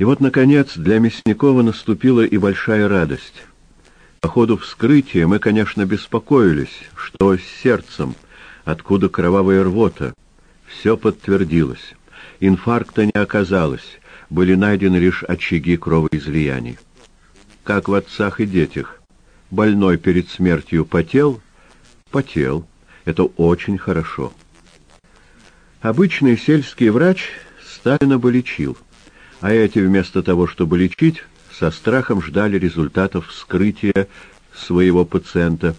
И вот, наконец, для Мясникова наступила и большая радость. По ходу вскрытия мы, конечно, беспокоились, что с сердцем, откуда кровавая рвота. Все подтвердилось. Инфаркта не оказалось, были найдены лишь очаги кровоизлияний. Как в отцах и детях. Больной перед смертью потел? Потел. Это очень хорошо. Обычный сельский врач Сталина бы лечил, а эти вместо того, чтобы лечить, со страхом ждали результатов вскрытия своего пациента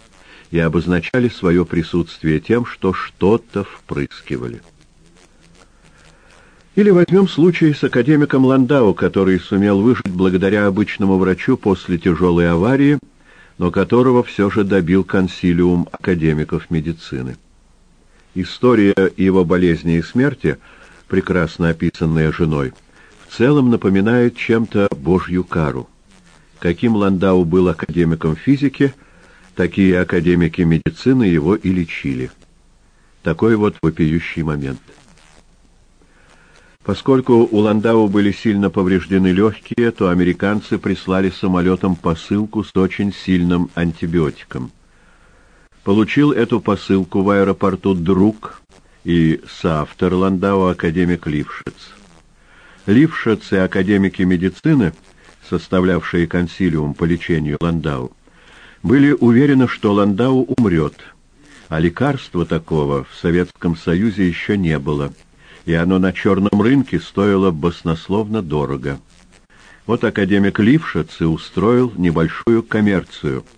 и обозначали свое присутствие тем, что что-то впрыскивали. Или возьмем случай с академиком Ландау, который сумел выжить благодаря обычному врачу после тяжелой аварии, но которого все же добил консилиум академиков медицины. История его болезни и смерти, прекрасно описанная женой, в целом напоминает чем-то Божью кару. Каким Ландау был академиком физики, такие академики медицины его и лечили. Такой вот вопиющий момент. Поскольку у Ландау были сильно повреждены легкие, то американцы прислали самолетом посылку с очень сильным антибиотиком получил эту посылку в аэропорту друг и соавтор Ландау академик Лившиц. Лившиц академики медицины, составлявшие консилиум по лечению Ландау, были уверены, что Ландау умрет, а лекарства такого в Советском Союзе еще не было, и оно на черном рынке стоило баснословно дорого. Вот академик Лившиц и устроил небольшую коммерцию –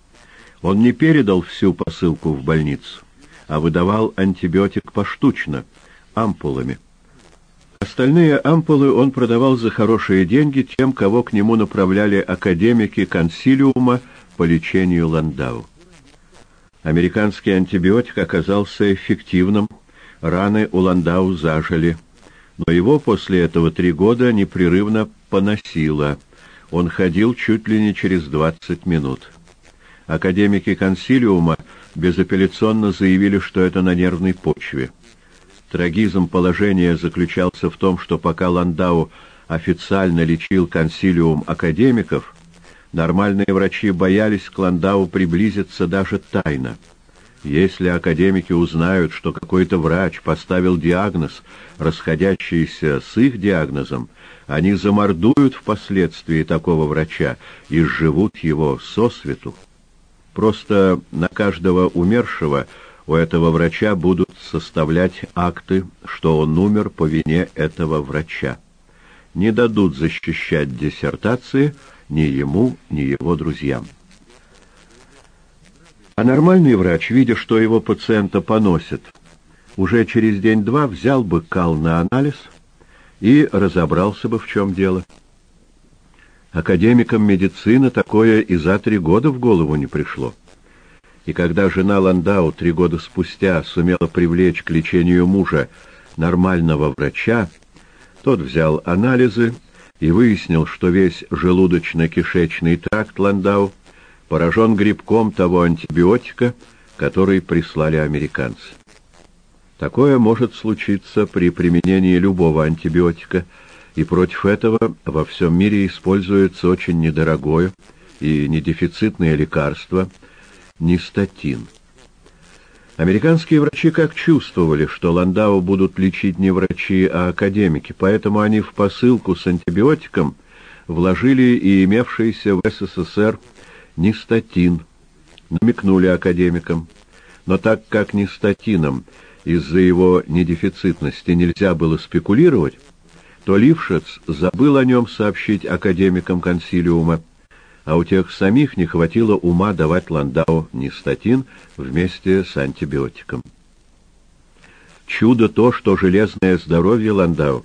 он не передал всю посылку в больницу, а выдавал антибиотик поштучно, ампулами. Остальные ампулы он продавал за хорошие деньги тем, кого к нему направляли академики консилиума по лечению Ландау. Американский антибиотик оказался эффективным, раны у Ландау зажили, но его после этого три года непрерывно поносило. Он ходил чуть ли не через 20 минут. Академики консилиума безапелляционно заявили, что это на нервной почве. Трагизм положения заключался в том, что пока Ландау официально лечил консилиум академиков, нормальные врачи боялись к Ландау приблизиться даже тайно. Если академики узнают, что какой-то врач поставил диагноз, расходящийся с их диагнозом, они замордуют впоследствии такого врача и сживут его сосвету. Просто на каждого умершего у этого врача будут составлять акты, что он умер по вине этого врача. Не дадут защищать диссертации ни ему, ни его друзьям. А нормальный врач, видя, что его пациента поносят, уже через день-два взял бы кал на анализ и разобрался бы, в чем дело. Академикам медицины такое и за три года в голову не пришло. И когда жена Ландау три года спустя сумела привлечь к лечению мужа нормального врача, тот взял анализы и выяснил, что весь желудочно-кишечный тракт Ландау поражен грибком того антибиотика, который прислали американцы. Такое может случиться при применении любого антибиотика – и против этого во всем мире используется очень недорогое и недефицитное лекарство – нистатин. Американские врачи как чувствовали, что Ландау будут лечить не врачи, а академики, поэтому они в посылку с антибиотиком вложили и имевшийся в СССР нистатин, намекнули академикам. Но так как нистатином из-за его недефицитности нельзя было спекулировать, то Лившиц забыл о нем сообщить академикам консилиума, а у тех самих не хватило ума давать Ландау нистатин вместе с антибиотиком. Чудо то, что железное здоровье Ландау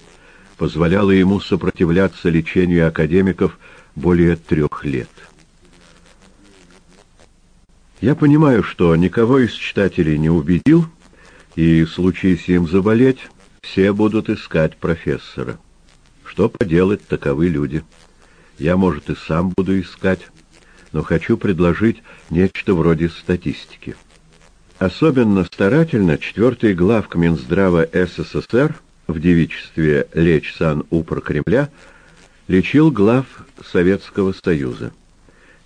позволяло ему сопротивляться лечению академиков более трех лет. Я понимаю, что никого из читателей не убедил, и, случись им заболеть, все будут искать профессора. Что поделать, таковы люди. Я, может, и сам буду искать, но хочу предложить нечто вроде статистики. Особенно старательно четвертый главк Минздрава СССР в девичестве Леч Сан-Упр Кремля Лечил глав Советского Союза.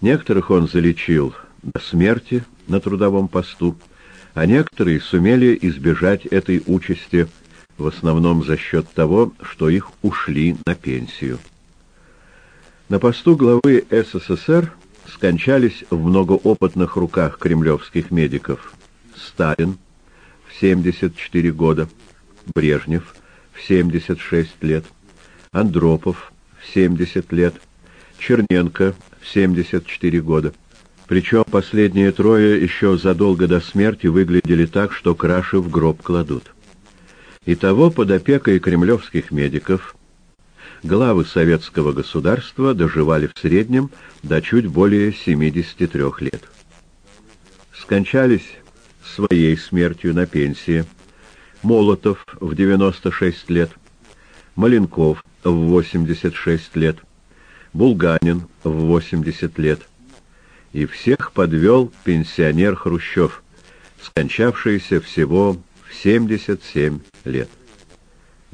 Некоторых он залечил до смерти на трудовом посту, а некоторые сумели избежать этой участи в основном за счет того, что их ушли на пенсию. На посту главы СССР скончались в многоопытных руках кремлевских медиков Сталин в 74 года, Брежнев в 76 лет, Андропов в 70 лет, Черненко в 74 года. Причем последние трое еще задолго до смерти выглядели так, что краши в гроб кладут. Итого под опекой кремлевских медиков главы советского государства доживали в среднем до чуть более 73 лет. Скончались своей смертью на пенсии Молотов в 96 лет, Маленков в 86 лет, Булганин в 80 лет. И всех подвел пенсионер Хрущев, скончавшийся всего в 77 лет.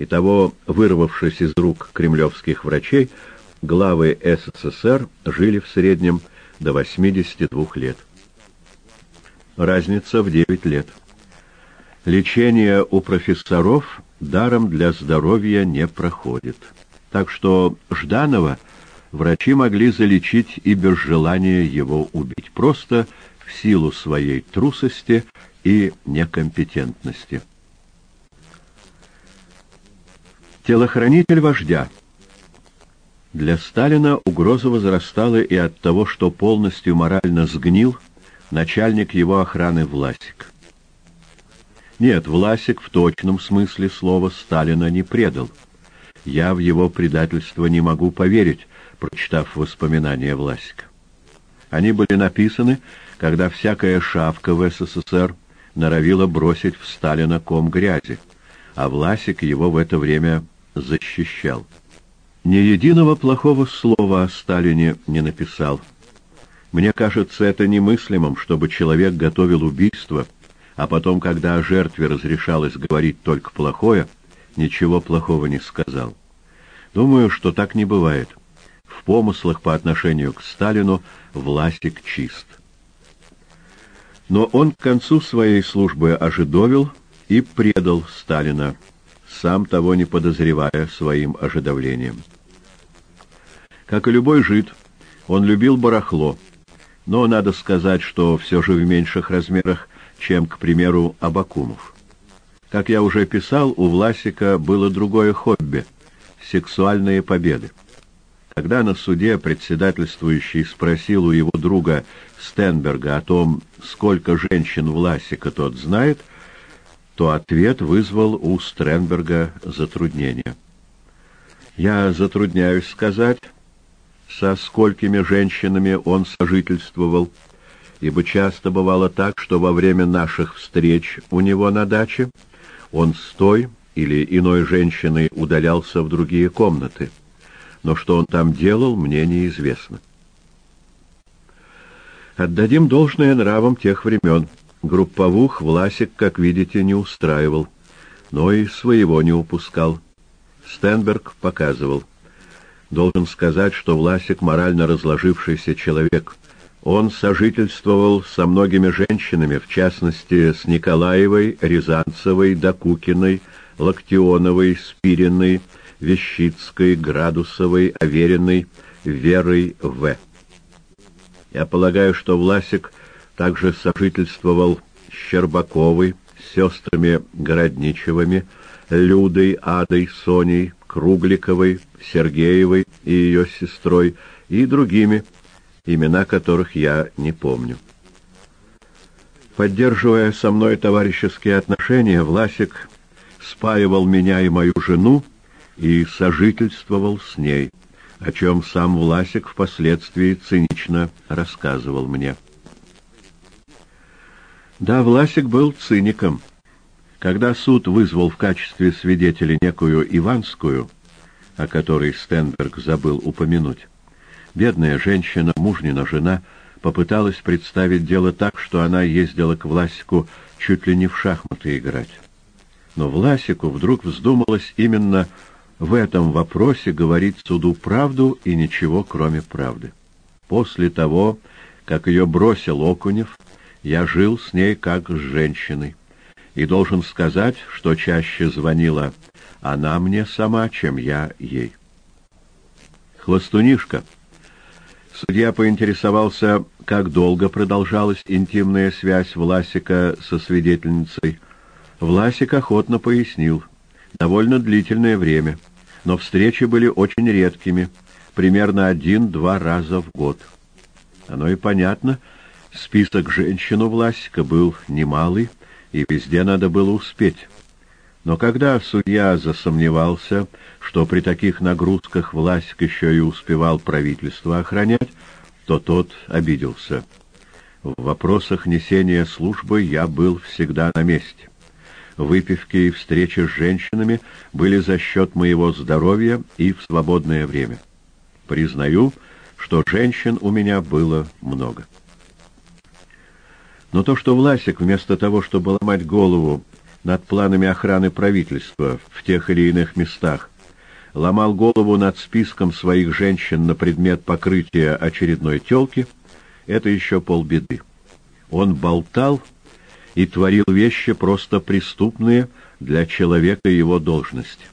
Итого, вырвавшись из рук кремлевских врачей, главы СССР жили в среднем до 82 лет. Разница в 9 лет. Лечение у профессоров даром для здоровья не проходит. Так что Жданова врачи могли залечить и без желания его убить, просто в силу своей трусости и некомпетентности. Телохранитель вождя. Для Сталина угроза возрастала и от того, что полностью морально сгнил начальник его охраны Власик. Нет, Власик в точном смысле слова Сталина не предал. Я в его предательство не могу поверить, прочитав воспоминания Власика. Они были написаны, когда всякая шавка в СССР норовила бросить в Сталина ком грязи, а Власик его в это время защищал. Ни единого плохого слова о Сталине не написал. Мне кажется, это немыслимым, чтобы человек готовил убийство, а потом, когда о жертве разрешалось говорить только плохое, ничего плохого не сказал. Думаю, что так не бывает. В помыслах по отношению к Сталину Власик чист. Но он к концу своей службы ожидовил и предал Сталина, сам того не подозревая своим ожидавлением. Как и любой жид, он любил барахло, но надо сказать, что все же в меньших размерах, чем, к примеру, Абакумов. Как я уже писал, у Власика было другое хобби — сексуальные победы. Когда на суде председательствующий спросил у его друга Стенберга о том, сколько женщин Власика тот знает, то ответ вызвал у Стренберга затруднение. Я затрудняюсь сказать, со сколькими женщинами он сожительствовал, ибо часто бывало так, что во время наших встреч у него на даче он с той или иной женщиной удалялся в другие комнаты но что он там делал, мне неизвестно. Отдадим должное нравам тех времен. Групповух Власик, как видите, не устраивал, но и своего не упускал. Стенберг показывал. Должен сказать, что Власик морально разложившийся человек. Он сожительствовал со многими женщинами, в частности, с Николаевой, Рязанцевой, Докукиной, Локтионовой, Спириной, Вещицкой, Градусовой, Авериной, Верой В. Я полагаю, что Власик также сожительствовал с Щербаковой, с сестрами Городничевыми, Людой, Адой, Соней, Кругликовой, Сергеевой и ее сестрой, и другими, имена которых я не помню. Поддерживая со мной товарищеские отношения, Власик спаивал меня и мою жену и сожительствовал с ней, о чем сам Власик впоследствии цинично рассказывал мне. Да, Власик был циником. Когда суд вызвал в качестве свидетеля некую Иванскую, о которой Стенберг забыл упомянуть, бедная женщина, мужнина жена, попыталась представить дело так, что она ездила к Власику чуть ли не в шахматы играть. Но Власику вдруг вздумалось именно в этом вопросе говорить суду правду и ничего, кроме правды. После того, как ее бросил Окунев, я жил с ней как с женщиной, и должен сказать, что чаще звонила она мне сама, чем я ей. Хвостунишка. Судья поинтересовался, как долго продолжалась интимная связь Власика со свидетельницей. Власик охотно пояснил. Довольно длительное время, но встречи были очень редкими, примерно один-два раза в год. Оно и понятно, список женщин у Власика был немалый, и везде надо было успеть. Но когда судья засомневался, что при таких нагрузках Власик еще и успевал правительство охранять, то тот обиделся. В вопросах несения службы я был всегда на месте. Выпивки и встречи с женщинами были за счет моего здоровья и в свободное время. Признаю, что женщин у меня было много. Но то, что Власик вместо того, чтобы ломать голову над планами охраны правительства в тех или иных местах, ломал голову над списком своих женщин на предмет покрытия очередной телки, это еще полбеды. Он болтал и творил вещи просто преступные для человека его должности.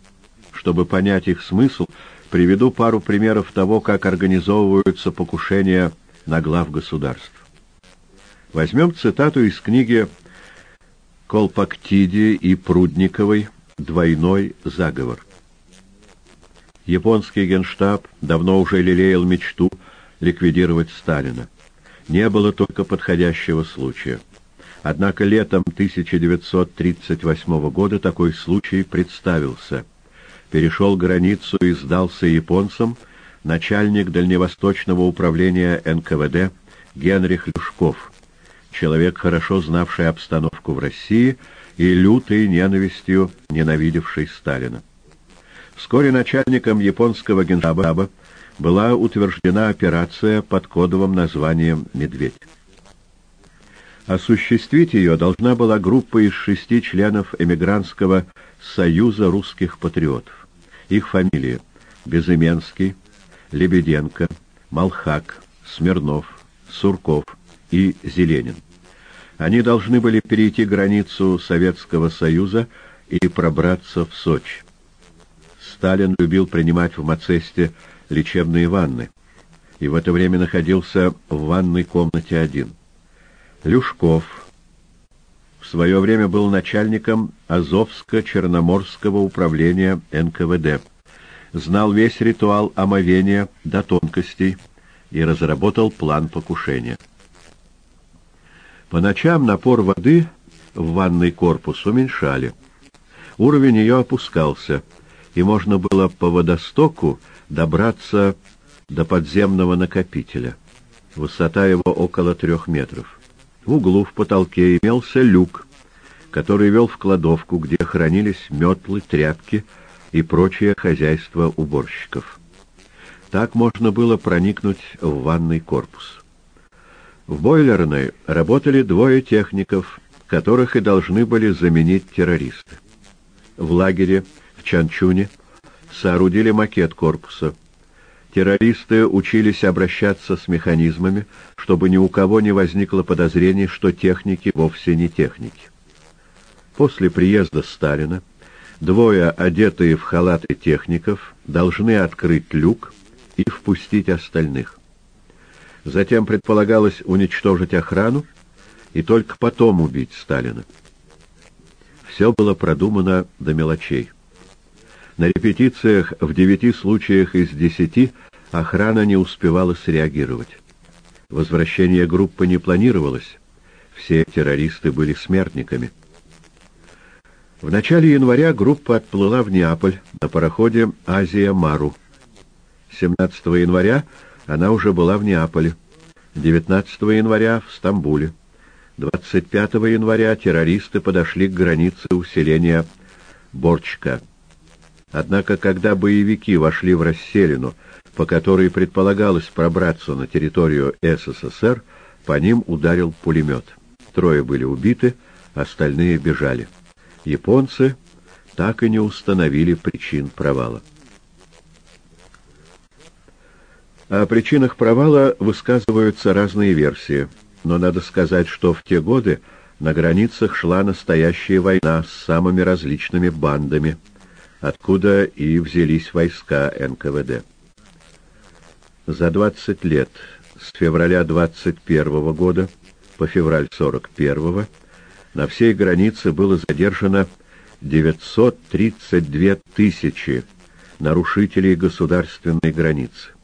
Чтобы понять их смысл, приведу пару примеров того, как организовываются покушения на глав государств. Возьмем цитату из книги Колпактиди и Прудниковой «Двойной заговор». Японский генштаб давно уже лелеял мечту ликвидировать Сталина. Не было только подходящего случая. Однако летом 1938 года такой случай представился. Перешел границу и сдался японцам начальник Дальневосточного управления НКВД Генрих Люшков – человек, хорошо знавший обстановку в России и лютой ненавистью ненавидевший Сталина. Вскоре начальником японского генштаба была утверждена операция под кодовым названием «Медведь». Осуществить ее должна была группа из шести членов эмигрантского союза русских патриотов. Их фамилии – Безыменский, Лебеденко, Малхак, Смирнов, Сурков и Зеленин. Они должны были перейти границу Советского Союза и пробраться в Сочи. Сталин любил принимать в Мацесте лечебные ванны, и в это время находился в ванной комнате один. Люшков в свое время был начальником Азовско-Черноморского управления НКВД, знал весь ритуал омовения до тонкостей и разработал план покушения. По ночам напор воды в ванный корпус уменьшали. Уровень ее опускался, и можно было по водостоку добраться до подземного накопителя. Высота его около трех метров. В углу в потолке имелся люк, который вел в кладовку, где хранились метлы, тряпки и прочее хозяйство уборщиков. Так можно было проникнуть в ванный корпус. В бойлерной работали двое техников, которых и должны были заменить террористы. В лагере в Чанчуне соорудили макет корпуса. Террористы учились обращаться с механизмами, чтобы ни у кого не возникло подозрений, что техники вовсе не техники. После приезда Сталина двое, одетые в халаты техников, должны открыть люк и впустить остальных. Затем предполагалось уничтожить охрану и только потом убить Сталина. Все было продумано до мелочей. На репетициях в девяти случаях из десяти охрана не успевала среагировать. Возвращение группы не планировалось. Все террористы были смертниками. В начале января группа отплыла в Неаполь на пароходе «Азия-Мару». 17 января она уже была в Неаполе. 19 января в Стамбуле. 25 января террористы подошли к границе усиления Борчка. Однако, когда боевики вошли в расселину, по которой предполагалось пробраться на территорию СССР, по ним ударил пулемет. Трое были убиты, остальные бежали. Японцы так и не установили причин провала. О причинах провала высказываются разные версии, но надо сказать, что в те годы на границах шла настоящая война с самыми различными бандами, откуда и взялись войска НКВД. За 20 лет, с февраля 21 года по февраль 41 на всей границе было задержано 932 тысячи нарушителей государственной границы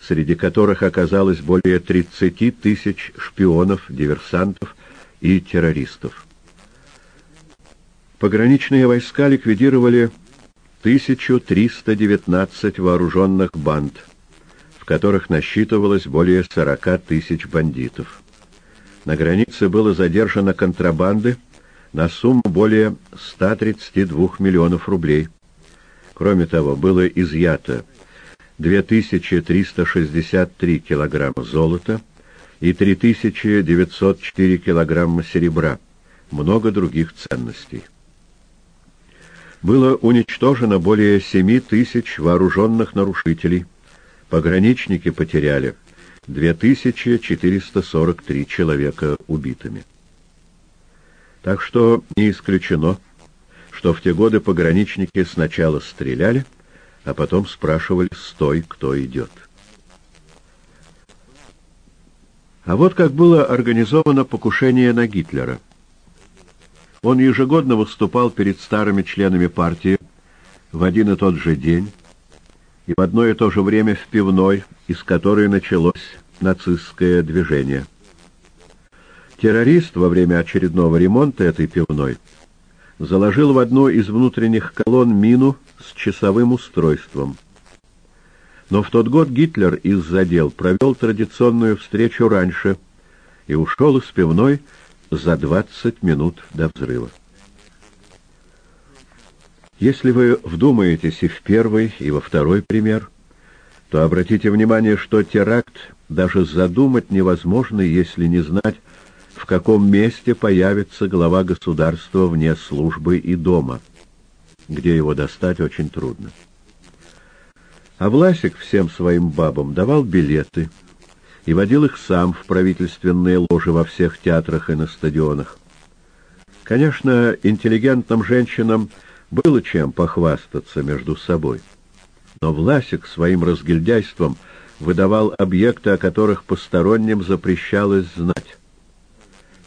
среди которых оказалось более 30 тысяч шпионов, диверсантов и террористов. Пограничные войска ликвидировали 1319 вооруженных банд, в которых насчитывалось более 40 тысяч бандитов. На границе было задержано контрабанды на сумму более 132 миллионов рублей. Кроме того, было изъято 2363 килограмма золота и 3904 килограмма серебра, много других ценностей. Было уничтожено более 7 тысяч вооруженных нарушителей. Пограничники потеряли 2443 человека убитыми. Так что не исключено, что в те годы пограничники сначала стреляли, а потом спрашивали «Стой, кто идет?». А вот как было организовано покушение на Гитлера. Он ежегодно выступал перед старыми членами партии в один и тот же день и в одно и то же время в пивной, из которой началось нацистское движение. Террорист во время очередного ремонта этой пивной заложил в одну из внутренних колонн мину с часовым устройством. Но в тот год Гитлер из-за дел провел традиционную встречу раньше и ушел из пивной за 20 минут до взрыва. Если вы вдумаетесь и в первый, и во второй пример, то обратите внимание, что теракт даже задумать невозможно, если не знать, в каком месте появится глава государства вне службы и дома где его достать очень трудно. А Власик всем своим бабам давал билеты и водил их сам в правительственные ложи во всех театрах и на стадионах. Конечно, интеллигентным женщинам было чем похвастаться между собой. Но Власик своим разгильдяйством выдавал объекты, о которых посторонним запрещалось знать.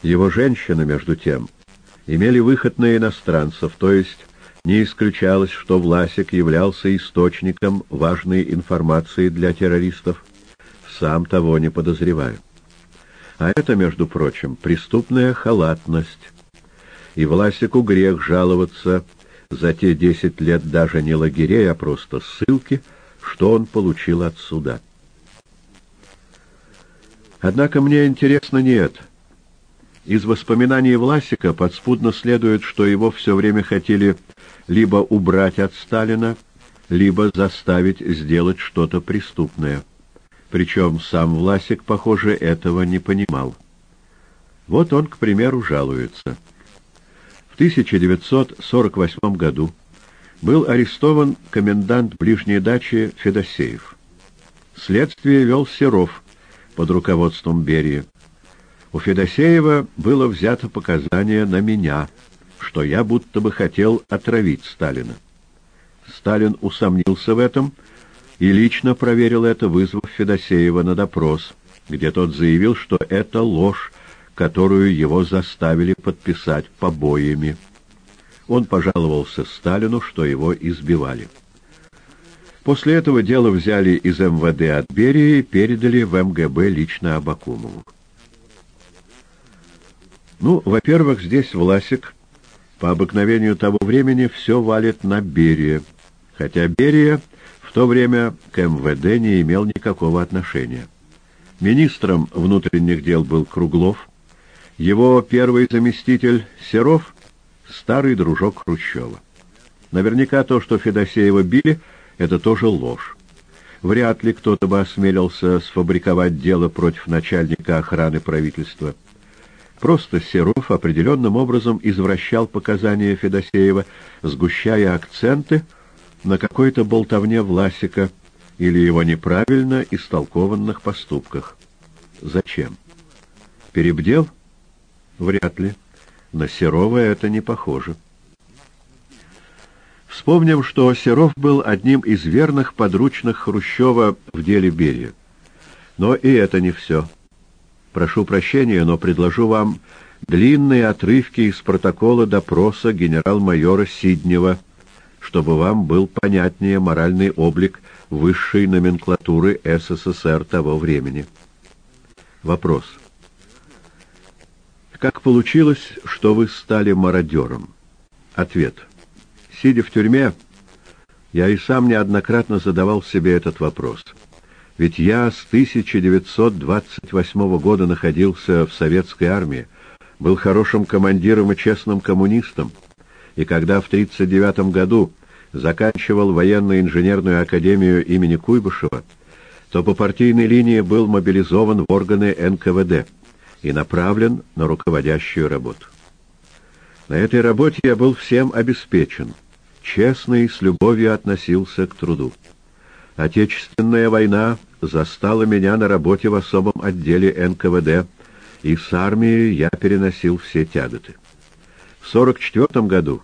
Его женщины, между тем, имели выход на иностранцев, то есть не исключалось, что Власик являлся источником важной информации для террористов, сам того не подозревая. А это, между прочим, преступная халатность. И Власику грех жаловаться за те десять лет даже не лагерей, а просто ссылки, что он получил от суда. Однако мне интересно не это. Из воспоминаний Власика подспудно следует, что его все время хотели либо убрать от Сталина, либо заставить сделать что-то преступное. Причем сам Власик, похоже, этого не понимал. Вот он, к примеру, жалуется. В 1948 году был арестован комендант ближней дачи Федосеев. Следствие вел Серов под руководством Берии. У Федосеева было взято показание на меня – что я будто бы хотел отравить Сталина. Сталин усомнился в этом и лично проверил это, вызвав Федосеева на допрос, где тот заявил, что это ложь, которую его заставили подписать побоями. Он пожаловался Сталину, что его избивали. После этого дело взяли из МВД от Берии и передали в МГБ лично Абакумову. Ну, во-первых, здесь Власик по обыкновению того времени все валит на Берия, хотя Берия в то время к МВД не имел никакого отношения. Министром внутренних дел был Круглов, его первый заместитель Серов — старый дружок Хрущева. Наверняка то, что Федосеева били, это тоже ложь. Вряд ли кто-то бы осмелился сфабриковать дело против начальника охраны правительства. Просто Серов определенным образом извращал показания Федосеева, сгущая акценты на какой-то болтовне Власика, или его неправильно истолкованных поступках. Зачем? Перебдел? Вряд ли. На Серова это не похоже. Вспомним, что Серов был одним из верных подручных Хрущева в деле Берия. Но и это не все. Прошу прощения, но предложу вам длинные отрывки из протокола допроса генерал-майора Сиднева, чтобы вам был понятнее моральный облик высшей номенклатуры СССР того времени. Вопрос. Как получилось, что вы стали мародером? Ответ. Сидя в тюрьме, я и сам неоднократно задавал себе этот вопрос. Ведь я с 1928 года находился в советской армии, был хорошим командиром и честным коммунистом, и когда в 1939 году заканчивал военно-инженерную академию имени Куйбышева, то по партийной линии был мобилизован в органы НКВД и направлен на руководящую работу. На этой работе я был всем обеспечен, честно и с любовью относился к труду. Отечественная война застала меня на работе в особом отделе НКВД, и с армией я переносил все тяготы. В 1944 году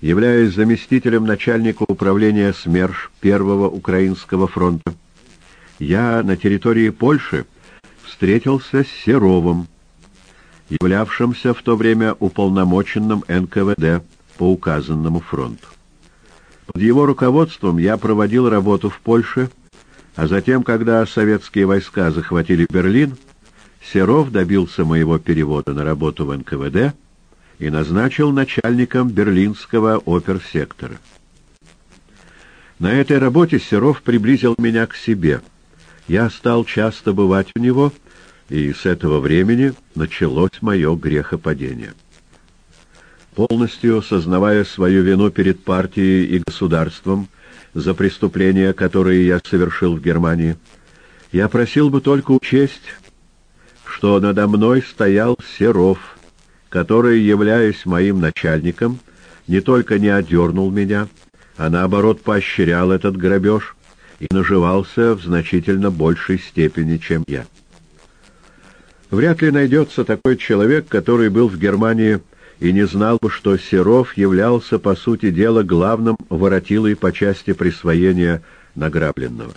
являясь заместителем начальника управления СМЕРШ Первого Украинского фронта, я на территории Польши встретился с Серовым, являвшимся в то время уполномоченным НКВД по указанному фронту. Под его руководством я проводил работу в Польше, а затем, когда советские войска захватили Берлин, Серов добился моего перевода на работу в НКВД и назначил начальником берлинского оперсектора. На этой работе Серов приблизил меня к себе. Я стал часто бывать у него, и с этого времени началось мое грехопадение. Полностью сознавая свою вину перед партией и государством за преступления, которые я совершил в Германии, я просил бы только учесть, что надо мной стоял Серов — который, являясь моим начальником, не только не одернул меня, а наоборот поощрял этот грабеж и наживался в значительно большей степени, чем я. Вряд ли найдется такой человек, который был в Германии и не знал бы, что Серов являлся, по сути дела, главным воротилой по части присвоения награбленного.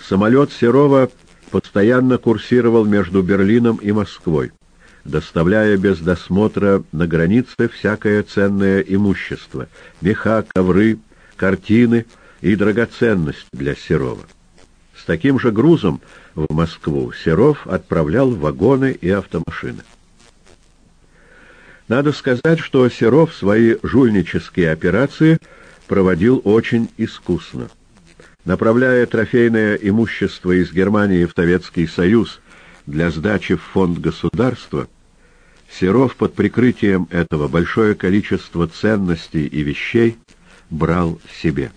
Самолет Серова постоянно курсировал между Берлином и Москвой доставляя без досмотра на границе всякое ценное имущество — меха, ковры, картины и драгоценность для Серова. С таким же грузом в Москву Серов отправлял вагоны и автомашины. Надо сказать, что Серов свои жульнические операции проводил очень искусно. Направляя трофейное имущество из Германии в Советский Союз для сдачи в фонд государства, Серов под прикрытием этого большое количество ценностей и вещей брал себе.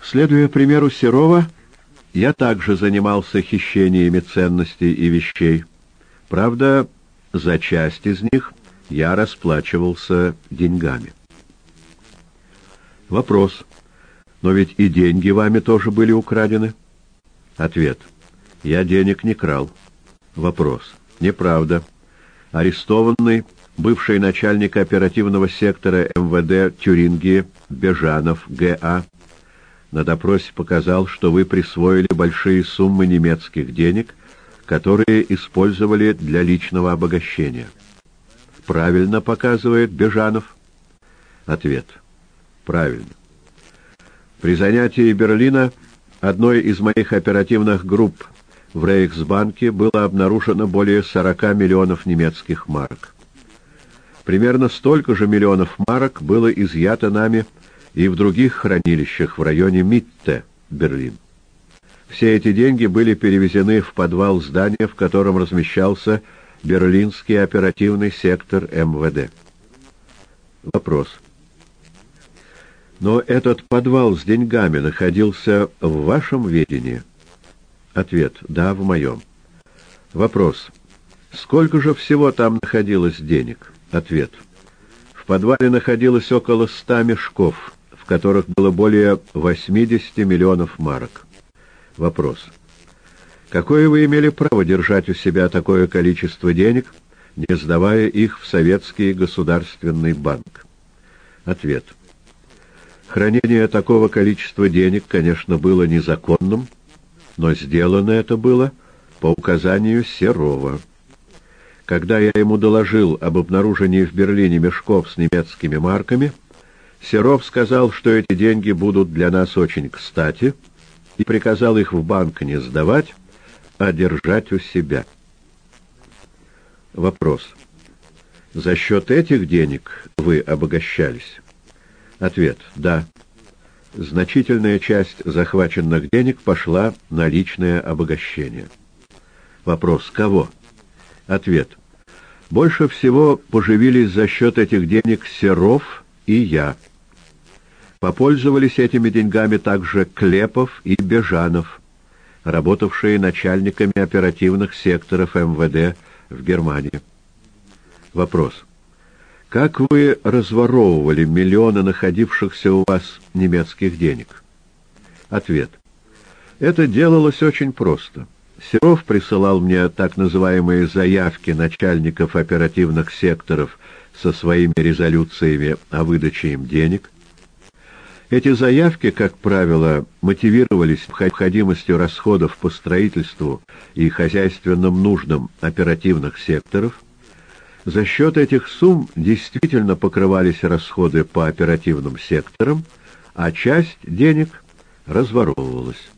Следуя примеру Серова, я также занимался хищениями ценностей и вещей. Правда, за часть из них я расплачивался деньгами. Вопрос. Но ведь и деньги вами тоже были украдены? Ответ. Я денег не крал. Вопрос. Неправда. Арестованный бывший начальник оперативного сектора МВД Тюрингии Бежанов Г.А. на допросе показал, что вы присвоили большие суммы немецких денег, которые использовали для личного обогащения. Правильно показывает Бежанов? Ответ. Правильно. При занятии Берлина одной из моих оперативных групп в Рейхсбанке было обнаружено более 40 миллионов немецких марок. Примерно столько же миллионов марок было изъято нами и в других хранилищах в районе Митте, Берлин. Все эти деньги были перевезены в подвал здания, в котором размещался Берлинский оперативный сектор МВД. Вопрос. Но этот подвал с деньгами находился в вашем ведении? Ответ. Да, в моем. Вопрос. Сколько же всего там находилось денег? Ответ. В подвале находилось около ста мешков, в которых было более 80 миллионов марок. Вопрос. Какое вы имели право держать у себя такое количество денег, не сдавая их в Советский государственный банк? Ответ. Хранение такого количества денег, конечно, было незаконным, но сделано это было по указанию Серова. Когда я ему доложил об обнаружении в Берлине мешков с немецкими марками, Серов сказал, что эти деньги будут для нас очень кстати, и приказал их в банк не сдавать, а держать у себя. Вопрос. За счет этих денег вы обогащались? Ответ. Да. Значительная часть захваченных денег пошла на личное обогащение. Вопрос. Кого? Ответ. Больше всего поживились за счет этих денег Серов и я. Попользовались этими деньгами также Клепов и Бежанов, работавшие начальниками оперативных секторов МВД в Германии. Вопрос. Как вы разворовывали миллионы находившихся у вас немецких денег? Ответ. Это делалось очень просто. Серов присылал мне так называемые заявки начальников оперативных секторов со своими резолюциями о выдаче им денег. Эти заявки, как правило, мотивировались необходимостью расходов по строительству и хозяйственным нуждам оперативных секторов. За счет этих сумм действительно покрывались расходы по оперативным секторам, а часть денег разворовывалась.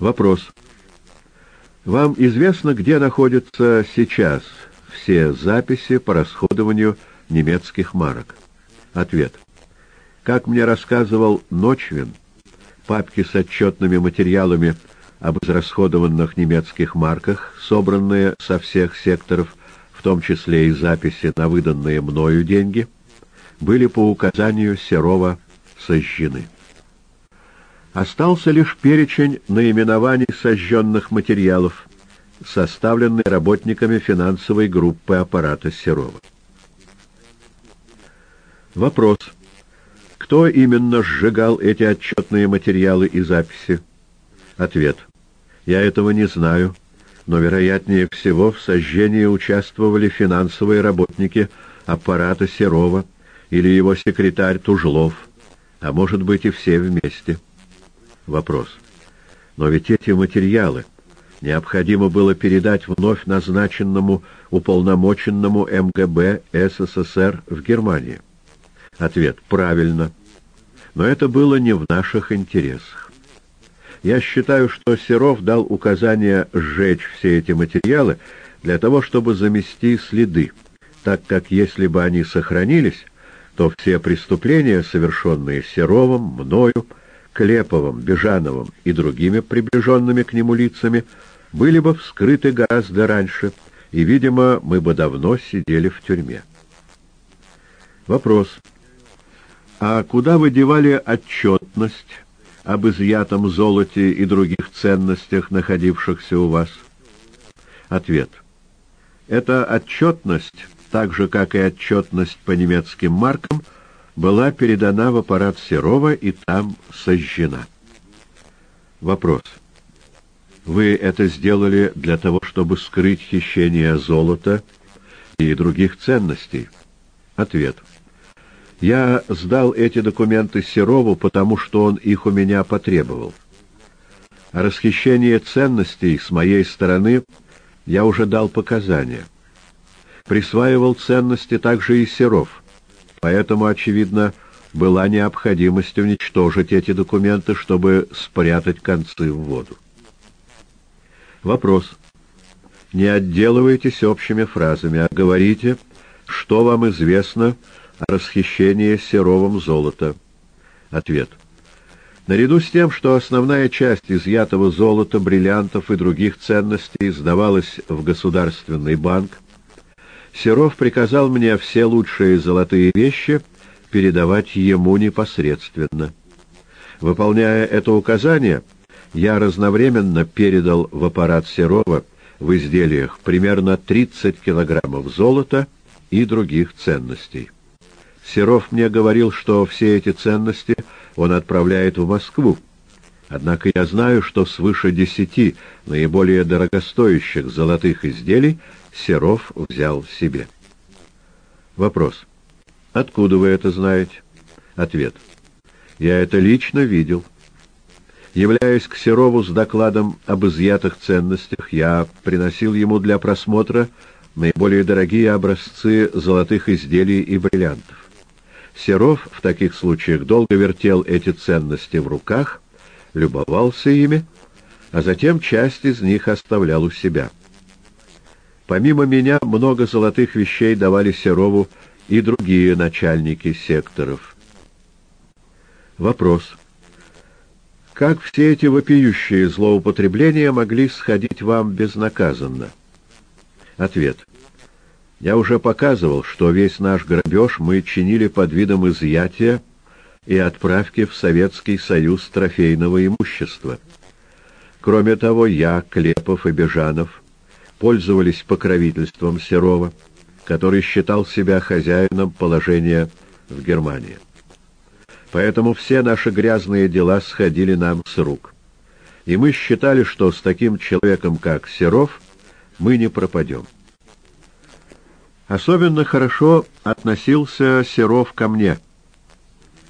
Вопрос. Вам известно, где находятся сейчас все записи по расходованию немецких марок? Ответ. Как мне рассказывал Ночвин, папки с отчетными материалами об израсходованных немецких марках, собранные со всех секторов, в том числе и записи на выданные мною деньги, были по указанию Серова сожжены. Остался лишь перечень наименований сожженных материалов, составленный работниками финансовой группы аппарата Серова. Вопрос. Кто именно сжигал эти отчетные материалы и записи? Ответ. Я этого не знаю, но, вероятнее всего, в сожжении участвовали финансовые работники аппарата Серова или его секретарь Тужлов, а может быть и все вместе. Вопрос. Но ведь эти материалы необходимо было передать вновь назначенному уполномоченному МГБ СССР в Германии. Ответ «Правильно». Но это было не в наших интересах. Я считаю, что Серов дал указание сжечь все эти материалы для того, чтобы замести следы, так как если бы они сохранились, то все преступления, совершенные Серовым, мною, Клеповым, Бежановым и другими приближенными к нему лицами, были бы вскрыты гораздо раньше, и, видимо, мы бы давно сидели в тюрьме. Вопрос. А куда вы девали отчетность об изъятом золоте и других ценностях, находившихся у вас? Ответ. Эта отчетность, так же, как и отчетность по немецким маркам, была передана в аппарат Серова и там сожжена. Вопрос. Вы это сделали для того, чтобы скрыть хищение золота и других ценностей? Ответ. Я сдал эти документы Серову, потому что он их у меня потребовал. О расхищении ценностей с моей стороны я уже дал показания. Присваивал ценности также и Серов, поэтому, очевидно, была необходимость уничтожить эти документы, чтобы спрятать концы в воду. Вопрос. Не отделывайтесь общими фразами, а говорите, что вам известно расхищение Серовым золота. Ответ. Наряду с тем, что основная часть изъятого золота, бриллиантов и других ценностей сдавалась в Государственный банк, Серов приказал мне все лучшие золотые вещи передавать ему непосредственно. Выполняя это указание, я разновременно передал в аппарат Серова в изделиях примерно 30 килограммов золота и других ценностей. Серов мне говорил, что все эти ценности он отправляет в Москву. Однако я знаю, что свыше десяти наиболее дорогостоящих золотых изделий Серов взял себе. Вопрос. Откуда вы это знаете? Ответ. Я это лично видел. Являясь к Серову с докладом об изъятых ценностях, я приносил ему для просмотра наиболее дорогие образцы золотых изделий и бриллиантов. Серов в таких случаях долго вертел эти ценности в руках, любовался ими, а затем часть из них оставлял у себя. Помимо меня много золотых вещей давали Серову и другие начальники секторов. Вопрос. Как все эти вопиющие злоупотребления могли сходить вам безнаказанно? Ответ. Я уже показывал, что весь наш грабеж мы чинили под видом изъятия и отправки в Советский Союз трофейного имущества. Кроме того, я, Клепов и Бежанов пользовались покровительством Серова, который считал себя хозяином положения в Германии. Поэтому все наши грязные дела сходили нам с рук. И мы считали, что с таким человеком, как Серов, мы не пропадем. Особенно хорошо относился Серов ко мне,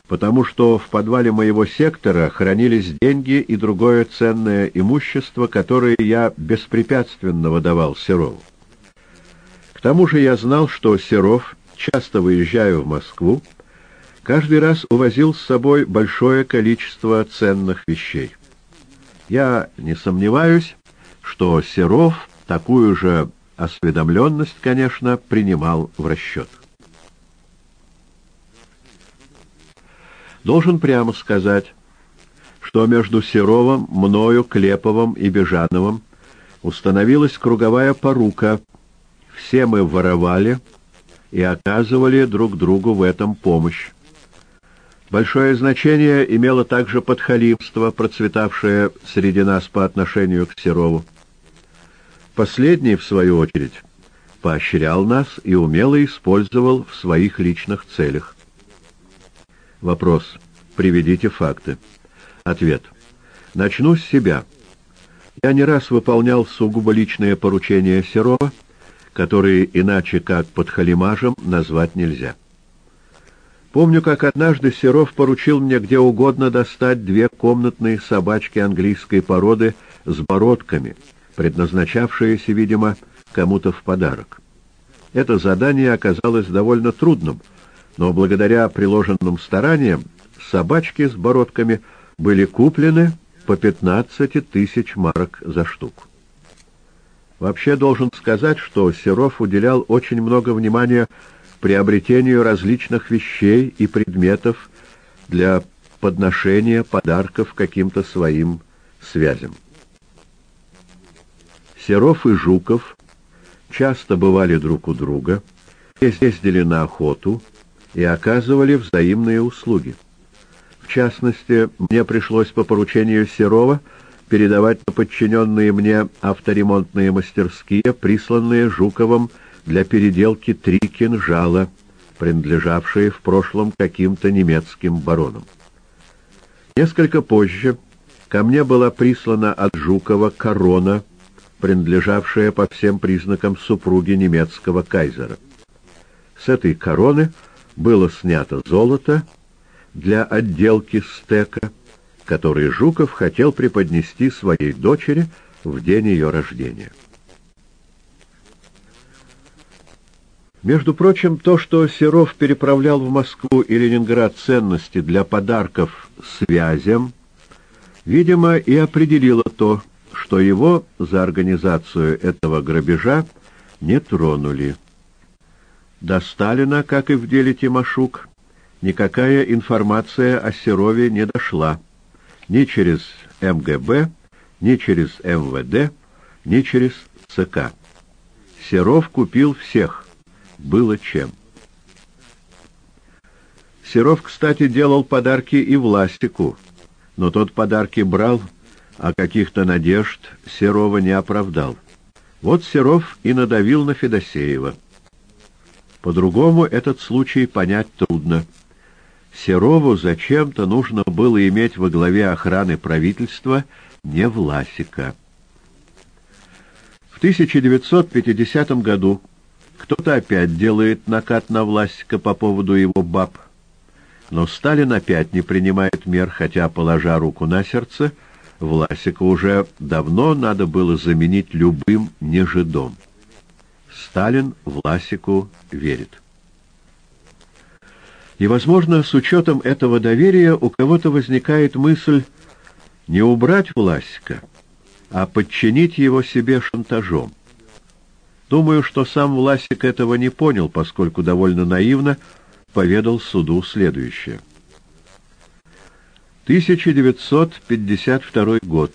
потому что в подвале моего сектора хранились деньги и другое ценное имущество, которое я беспрепятственно выдавал Серову. К тому же я знал, что Серов, часто выезжая в Москву, каждый раз увозил с собой большое количество ценных вещей. Я не сомневаюсь, что Серов такую же осведомленность, конечно, принимал в расчет. Должен прямо сказать, что между Серовым, мною, Клеповым и Бежановым установилась круговая порука. Все мы воровали и оказывали друг другу в этом помощь. Большое значение имело также подхалимство, процветавшее среди нас по отношению к Серову. Последний, в свою очередь, поощрял нас и умело использовал в своих личных целях. Вопрос. Приведите факты. Ответ. Начну с себя. Я не раз выполнял сугубо личные поручения Серова, которые иначе как под халимажем назвать нельзя. Помню, как однажды Серов поручил мне где угодно достать две комнатные собачки английской породы с бородками — предназначавшееся, видимо, кому-то в подарок. Это задание оказалось довольно трудным, но благодаря приложенным стараниям собачки с бородками были куплены по 15 тысяч марок за штуку. Вообще должен сказать, что Серов уделял очень много внимания приобретению различных вещей и предметов для подношения подарков каким-то своим связям. Серов и Жуков часто бывали друг у друга, ездили на охоту и оказывали взаимные услуги. В частности, мне пришлось по поручению Серова передавать на подчиненные мне авторемонтные мастерские, присланные Жуковым для переделки три кинжала, принадлежавшие в прошлом каким-то немецким баронам. Несколько позже ко мне была прислана от Жукова корона принадлежавшая по всем признакам супруге немецкого кайзера. С этой короны было снято золото для отделки стека, который Жуков хотел преподнести своей дочери в день ее рождения. Между прочим, то, что Серов переправлял в Москву и Ленинград ценности для подарков связям, видимо, и определило то, что его за организацию этого грабежа не тронули. До Сталина, как и в деле Тимошук, никакая информация о Серове не дошла ни через МГБ, ни через МВД, ни через ЦК. Серов купил всех, было чем. Серов, кстати, делал подарки и Властику, но тот подарки брал а каких-то надежд Серова не оправдал. Вот Серов и надавил на Федосеева. По-другому этот случай понять трудно. Серову зачем-то нужно было иметь во главе охраны правительства не Власика. В 1950 году кто-то опять делает накат на Власика по поводу его баб. Но Сталин опять не принимает мер, хотя, положа руку на сердце, Власика уже давно надо было заменить любым нежидом. Сталин Власику верит. И, возможно, с учетом этого доверия у кого-то возникает мысль не убрать Власика, а подчинить его себе шантажом. Думаю, что сам Власик этого не понял, поскольку довольно наивно поведал суду следующее. 1952 год.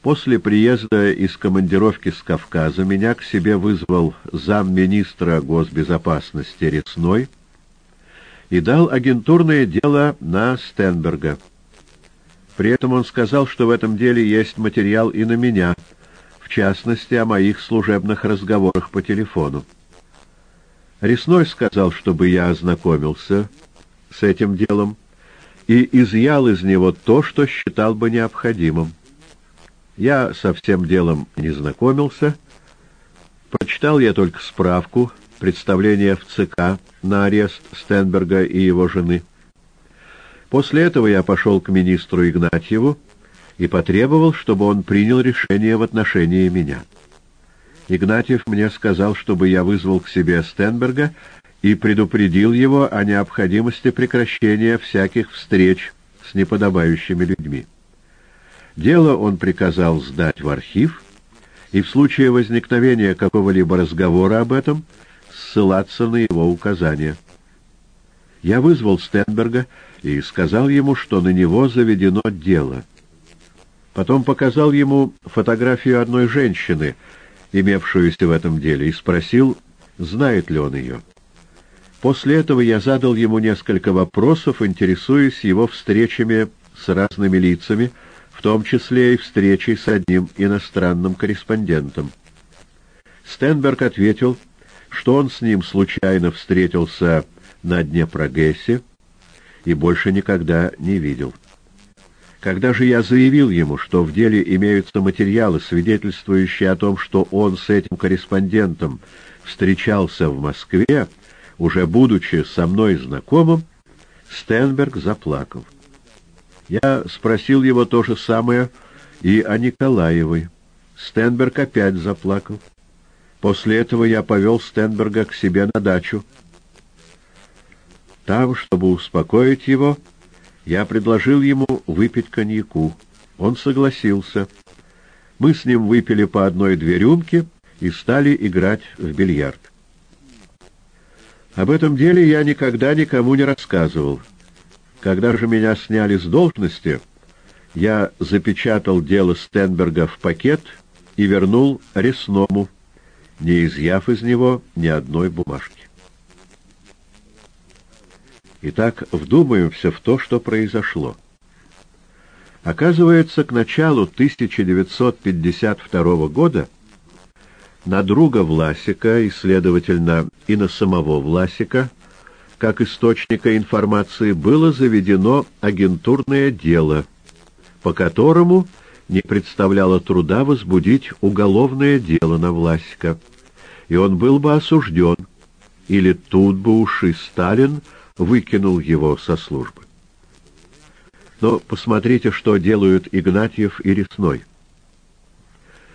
После приезда из командировки с Кавказа меня к себе вызвал замминистра госбезопасности Ресной и дал агентурное дело на Стенберга. При этом он сказал, что в этом деле есть материал и на меня, в частности, о моих служебных разговорах по телефону. Ресной сказал, чтобы я ознакомился с этим делом и изъял из него то, что считал бы необходимым. Я со всем делом не знакомился, прочитал я только справку, представление в ЦК на арест Стенберга и его жены. После этого я пошел к министру Игнатьеву и потребовал, чтобы он принял решение в отношении меня. Игнатьев мне сказал, чтобы я вызвал к себе Стенберга и предупредил его о необходимости прекращения всяких встреч с неподобающими людьми. Дело он приказал сдать в архив, и в случае возникновения какого-либо разговора об этом ссылаться на его указания. Я вызвал Стенберга и сказал ему, что на него заведено дело. Потом показал ему фотографию одной женщины, имевшуюся в этом деле, и спросил, знает ли он ее. После этого я задал ему несколько вопросов, интересуясь его встречами с разными лицами, в том числе и встречей с одним иностранным корреспондентом. Стенберг ответил, что он с ним случайно встретился на дне Прогессе и больше никогда не видел. Когда же я заявил ему, что в деле имеются материалы, свидетельствующие о том, что он с этим корреспондентом встречался в Москве, уже будучи со мной знакомым, Стенберг заплакал. Я спросил его то же самое и о Николаевой. Стенберг опять заплакал. После этого я повел Стенберга к себе на дачу. Там, чтобы успокоить его, я предложил ему выпить коньяку. Он согласился. Мы с ним выпили по одной-две рюмки и стали играть в бильярд. Об этом деле я никогда никому не рассказывал. Когда же меня сняли с должности, я запечатал дело Стенберга в пакет и вернул Ресному, не изъяв из него ни одной бумажки. Итак, вдумаемся в то, что произошло. Оказывается, к началу 1952 года на друга Власика и, следовательно, и на самого Власика, как источника информации, было заведено агентурное дело, по которому не представляло труда возбудить уголовное дело на Власика, и он был бы осужден, или тут бы уж и Сталин выкинул его со службы. Но посмотрите, что делают Игнатьев и Ресной.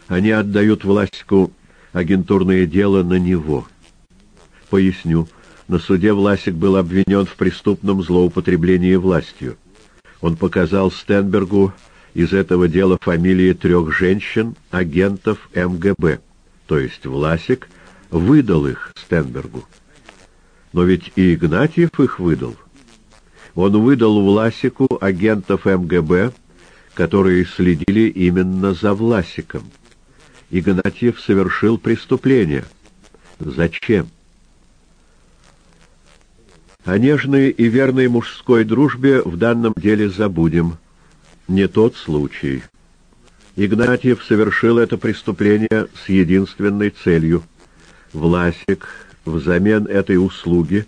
Они отдают Власику агентурное дело на него. Поясню. На суде Власик был обвинен в преступном злоупотреблении властью. Он показал Стенбергу из этого дела фамилии трех женщин, агентов МГБ, то есть Власик выдал их Стенбергу. Но ведь и Игнатьев их выдал. Он выдал Власику агентов МГБ, которые следили именно за Власиком. Игнатьев совершил преступление. Зачем? О нежной и верной мужской дружбе в данном деле забудем. Не тот случай. Игнатьев совершил это преступление с единственной целью. Власик взамен этой услуги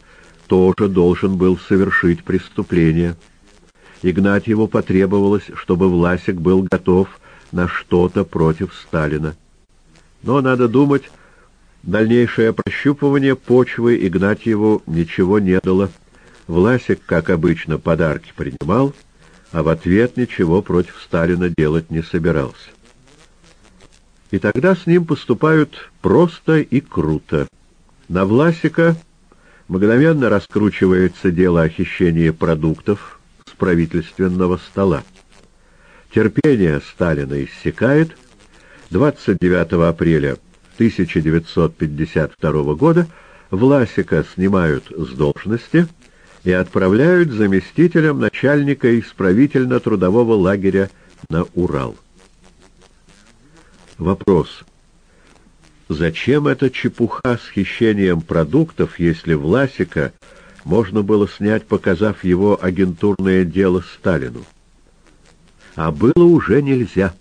тоже должен был совершить преступление. Игнатьеву потребовалось, чтобы Власик был готов на что-то против Сталина. Но, надо думать, дальнейшее прощупывание почвы Игнатьеву ничего не дало. Власик, как обычно, подарки принимал, а в ответ ничего против Сталина делать не собирался. И тогда с ним поступают просто и круто. На Власика мгновенно раскручивается дело о хищении продуктов с правительственного стола. Терпение Сталина иссякает. 29 апреля 1952 года Власика снимают с должности и отправляют заместителем начальника исправительно-трудового лагеря на Урал. Вопрос. Зачем эта чепуха с хищением продуктов, если Власика можно было снять, показав его агентурное дело Сталину? А было уже нельзя.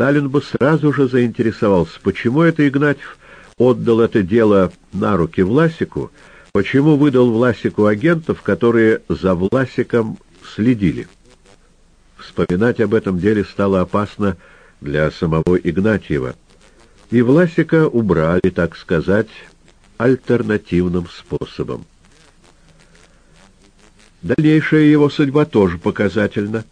Сталин бы сразу же заинтересовался, почему это Игнатьев отдал это дело на руки Власику, почему выдал Власику агентов, которые за Власиком следили. Вспоминать об этом деле стало опасно для самого Игнатьева, и Власика убрали, так сказать, альтернативным способом. Дальнейшая его судьба тоже показательна.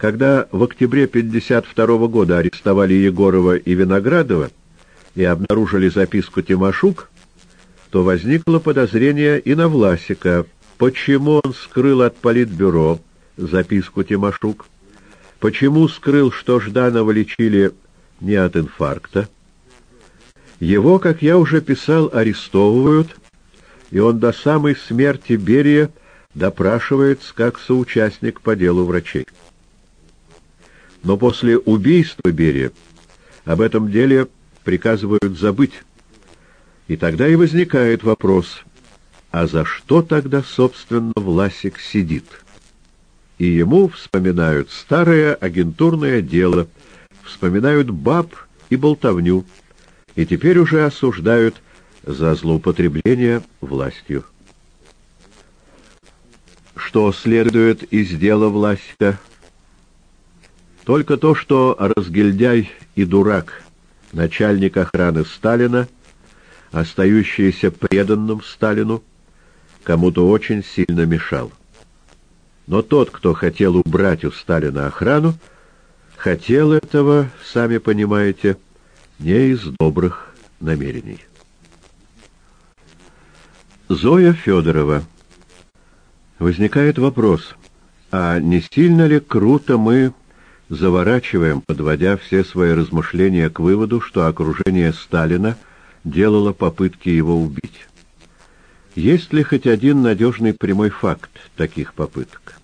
Когда в октябре 1952 года арестовали Егорова и Виноградова и обнаружили записку Тимошук, то возникло подозрение и на Власика, почему он скрыл от Политбюро записку Тимошук, почему скрыл, что Жданова лечили не от инфаркта. Его, как я уже писал, арестовывают, и он до самой смерти Берия допрашивается как соучастник по делу врачей. Но после убийства Берия об этом деле приказывают забыть. И тогда и возникает вопрос, а за что тогда, собственно, Власик сидит? И ему вспоминают старое агентурное дело, вспоминают баб и болтовню, и теперь уже осуждают за злоупотребление властью. Что следует из дела Власика? Только то, что разгильдяй и дурак, начальник охраны Сталина, остающийся преданным Сталину, кому-то очень сильно мешал. Но тот, кто хотел убрать у Сталина охрану, хотел этого, сами понимаете, не из добрых намерений. Зоя Федорова. Возникает вопрос, а не сильно ли круто мы заворачиваем, подводя все свои размышления к выводу, что окружение Сталина делало попытки его убить? Есть ли хоть один надежный прямой факт таких попыток?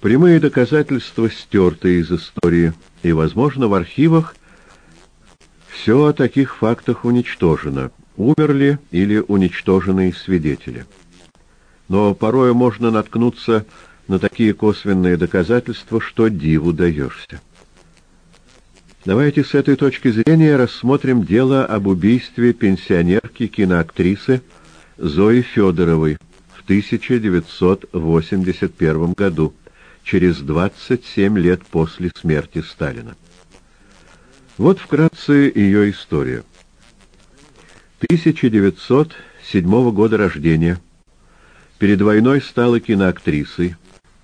Прямые доказательства стерты из истории, и, возможно, в архивах все о таких фактах уничтожено, умерли или уничтоженные свидетели. Но порой можно наткнуться на такие косвенные доказательства, что диву даешься. Давайте с этой точки зрения рассмотрим дело об убийстве пенсионерки-киноактрисы Зои Федоровой в 1981 году, через 27 лет после смерти Сталина. Вот вкратце ее история. 1907 года рождения. Перед войной стала киноактрисой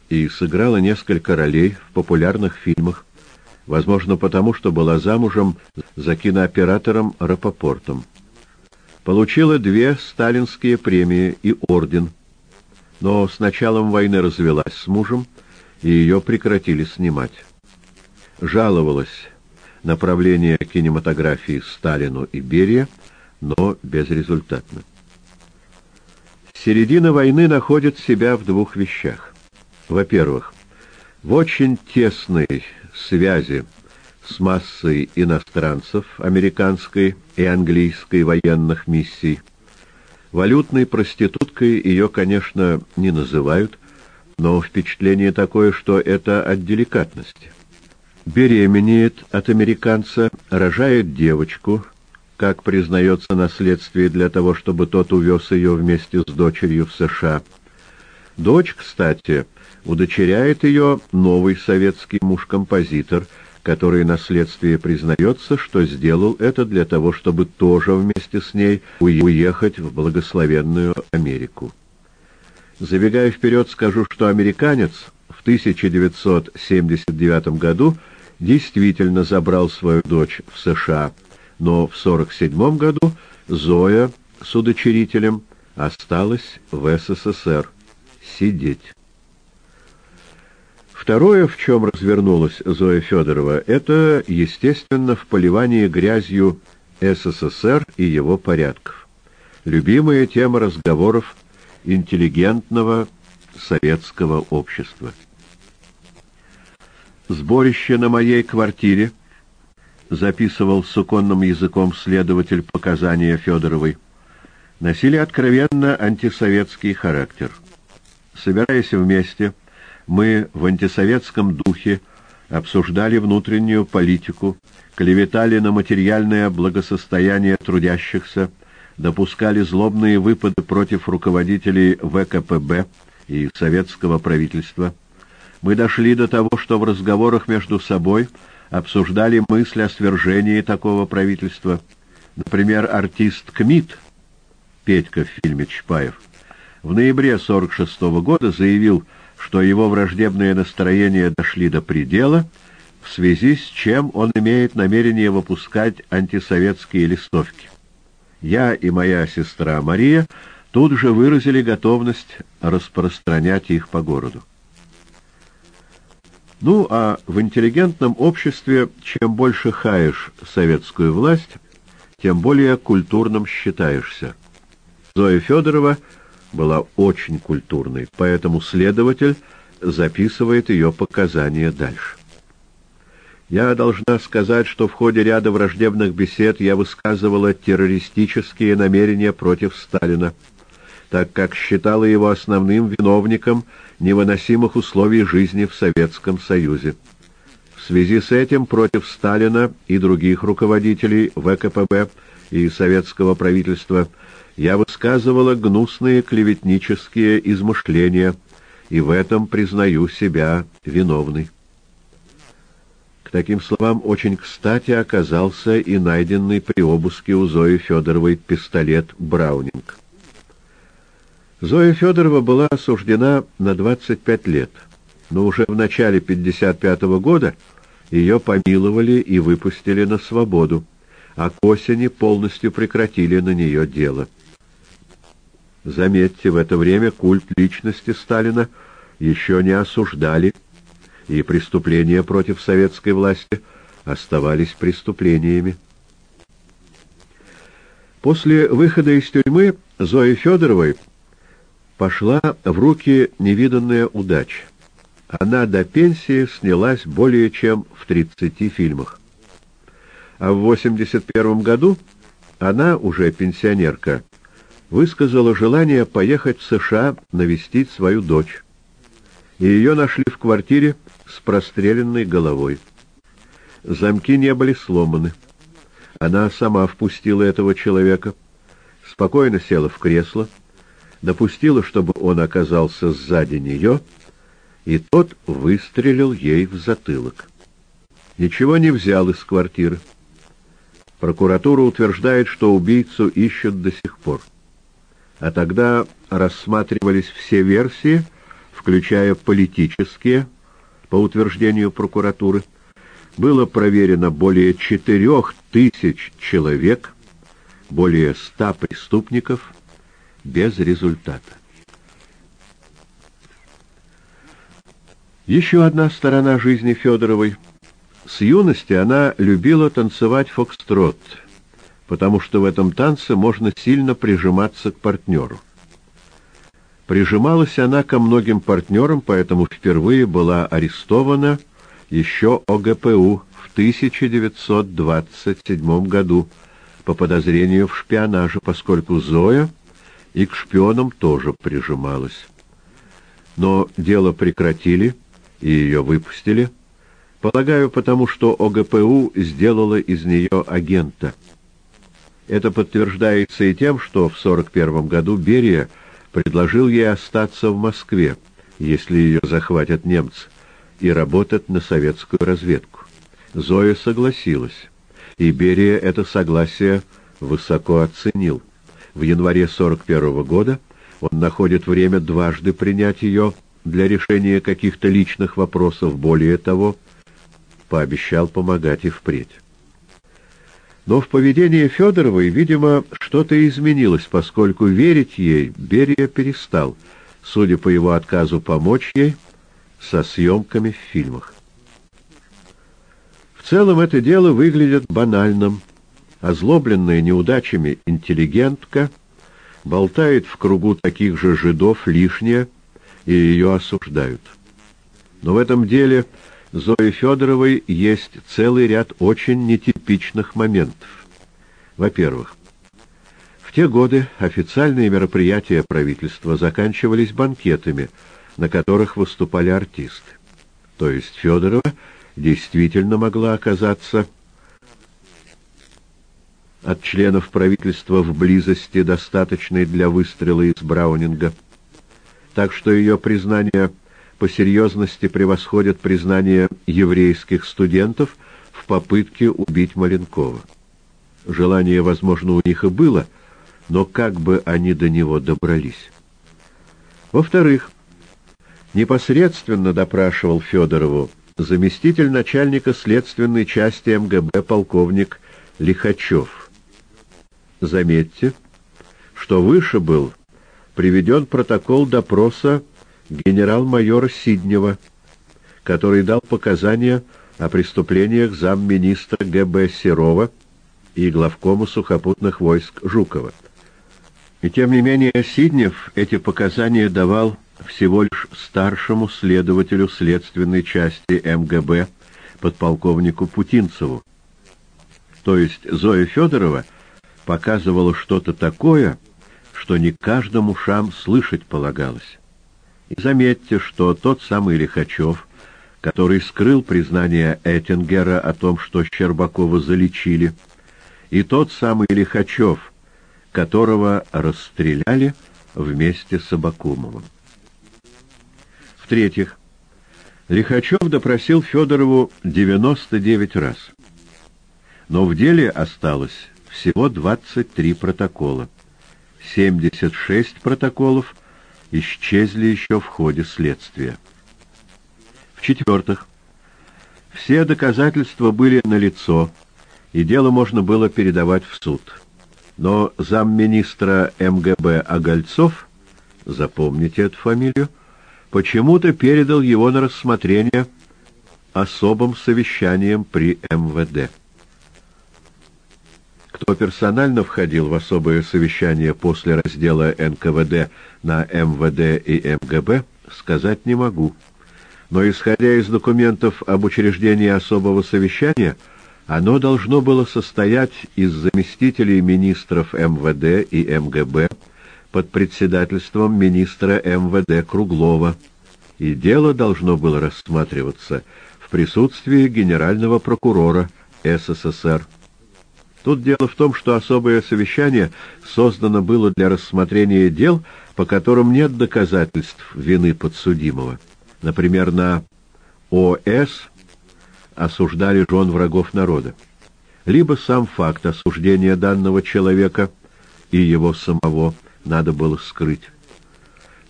и сыграла несколько ролей в популярных фильмах, возможно потому, что была замужем за кинооператором Рапопортом. Получила две сталинские премии и орден, но с началом войны развелась с мужем, и ее прекратили снимать. Жаловалась направление кинематографии Сталину и Берия, но безрезультатно. Середина войны находит себя в двух вещах. Во-первых, в очень тесной связи с массой иностранцев американской и английской военных миссий. Валютной проституткой ее, конечно, не называют, но впечатление такое, что это от деликатности. Беременеет от американца, рожает девочку, как признается на следствии, для того, чтобы тот увез ее вместе с дочерью в США. Дочь, кстати, удочеряет ее новый советский муж-композитор, который на следствии признается, что сделал это для того, чтобы тоже вместе с ней уехать в благословенную Америку. Забегая вперед, скажу, что американец в 1979 году действительно забрал свою дочь в США, но в 1947 году Зоя с удочерителем осталась в СССР сидеть. Второе, в чем развернулась Зоя Федорова, это, естественно, в поливании грязью СССР и его порядков. Любимая тема разговоров интеллигентного советского общества. Сборище на моей квартире, записывал суконным языком следователь показания Федоровой, носили откровенно антисоветский характер. Собираясь вместе, мы в антисоветском духе обсуждали внутреннюю политику, клеветали на материальное благосостояние трудящихся, допускали злобные выпады против руководителей ВКПБ и советского правительства. Мы дошли до того, что в разговорах между собой обсуждали мысль о свержении такого правительства. Например, артист КМИТ, Петька в фильме Чапаев, в ноябре 46 -го года заявил, что его враждебные настроения дошли до предела, в связи с чем он имеет намерение выпускать антисоветские листовки. Я и моя сестра Мария тут же выразили готовность распространять их по городу. Ну, а в интеллигентном обществе чем больше хаешь советскую власть, тем более культурным считаешься. Зоя Федорова была очень культурной, поэтому следователь записывает ее показания дальше. Я должна сказать, что в ходе ряда враждебных бесед я высказывала террористические намерения против Сталина, так как считала его основным виновником невыносимых условий жизни в Советском Союзе. В связи с этим против Сталина и других руководителей ВКПБ и советского правительства я высказывала гнусные клеветнические измышления, и в этом признаю себя виновной таким словам очень кстати оказался и найденный при обыске у Зои Федоровой пистолет «Браунинг». Зоя Федорова была осуждена на 25 лет, но уже в начале 55 -го года ее помиловали и выпустили на свободу, а к осени полностью прекратили на нее дело. Заметьте, в это время культ личности Сталина еще не осуждали, и преступления против советской власти оставались преступлениями. После выхода из тюрьмы Зои Федоровой пошла в руки невиданная удача. Она до пенсии снялась более чем в 30 фильмах. А в 81 году она, уже пенсионерка, высказала желание поехать в США навестить свою дочь. И ее нашли в квартире с простреленной головой. Замки не были сломаны. Она сама впустила этого человека, спокойно села в кресло, допустила, чтобы он оказался сзади нее, и тот выстрелил ей в затылок. Ничего не взял из квартиры. Прокуратура утверждает, что убийцу ищут до сих пор. А тогда рассматривались все версии, включая политические, по утверждению прокуратуры, было проверено более четырех тысяч человек, более ста преступников, без результата. Еще одна сторона жизни Федоровой. С юности она любила танцевать фокстрот, потому что в этом танце можно сильно прижиматься к партнеру. Прижималась она ко многим партнерам, поэтому впервые была арестована еще ОГПУ в 1927 году по подозрению в шпионаже, поскольку Зоя и к шпионам тоже прижималась. Но дело прекратили и ее выпустили, полагаю, потому что ОГПУ сделала из нее агента. Это подтверждается и тем, что в 1941 году Берия предложил ей остаться в Москве, если ее захватят немцы, и работать на советскую разведку. Зоя согласилась, и Берия это согласие высоко оценил. В январе 1941 года он находит время дважды принять ее для решения каких-то личных вопросов, более того, пообещал помогать и впредь. Но в поведении Федоровой, видимо, что-то изменилось, поскольку верить ей Берия перестал, судя по его отказу помочь ей со съемками в фильмах. В целом это дело выглядит банальным. Озлобленная неудачами интеллигентка болтает в кругу таких же жидов лишнее, и ее осуждают. Но в этом деле Зои Федоровой есть целый ряд очень нетипичных моментов. Во-первых, в те годы официальные мероприятия правительства заканчивались банкетами, на которых выступали артисты. То есть Федорова действительно могла оказаться от членов правительства в близости, достаточной для выстрела из Браунинга. Так что ее признание по серьезности превосходят признание еврейских студентов в попытке убить Маленкова. Желание, возможно, у них и было, но как бы они до него добрались? Во-вторых, непосредственно допрашивал Федорову заместитель начальника следственной части МГБ полковник Лихачев. Заметьте, что выше был приведен протокол допроса генерал-майора Сиднева, который дал показания о преступлениях замминистра ГБ Серова и главкому сухопутных войск Жукова. И тем не менее Сиднев эти показания давал всего лишь старшему следователю следственной части МГБ, подполковнику Путинцеву. То есть Зоя Федорова показывала что-то такое, что не каждому ушам слышать полагалось. Заметьте, что тот самый Лихачев, который скрыл признание Эттингера о том, что Щербакова залечили, и тот самый Лихачев, которого расстреляли вместе с Абакумовым. В-третьих, Лихачев допросил Федорову 99 раз. Но в деле осталось всего 23 протокола. 76 протоколов исчезли еще в ходе следствия. В-четвертых, все доказательства были налицо, и дело можно было передавать в суд. Но замминистра МГБ Огольцов, запомните эту фамилию, почему-то передал его на рассмотрение особым совещанием при МВД. Кто персонально входил в особое совещание после раздела НКВД на МВД и МГБ, сказать не могу. Но исходя из документов об учреждении особого совещания, оно должно было состоять из заместителей министров МВД и МГБ под председательством министра МВД Круглова, и дело должно было рассматриваться в присутствии генерального прокурора СССР. Тут дело в том, что особое совещание создано было для рассмотрения дел, по которым нет доказательств вины подсудимого. Например, на ОС осуждали жен врагов народа. Либо сам факт осуждения данного человека и его самого надо было скрыть.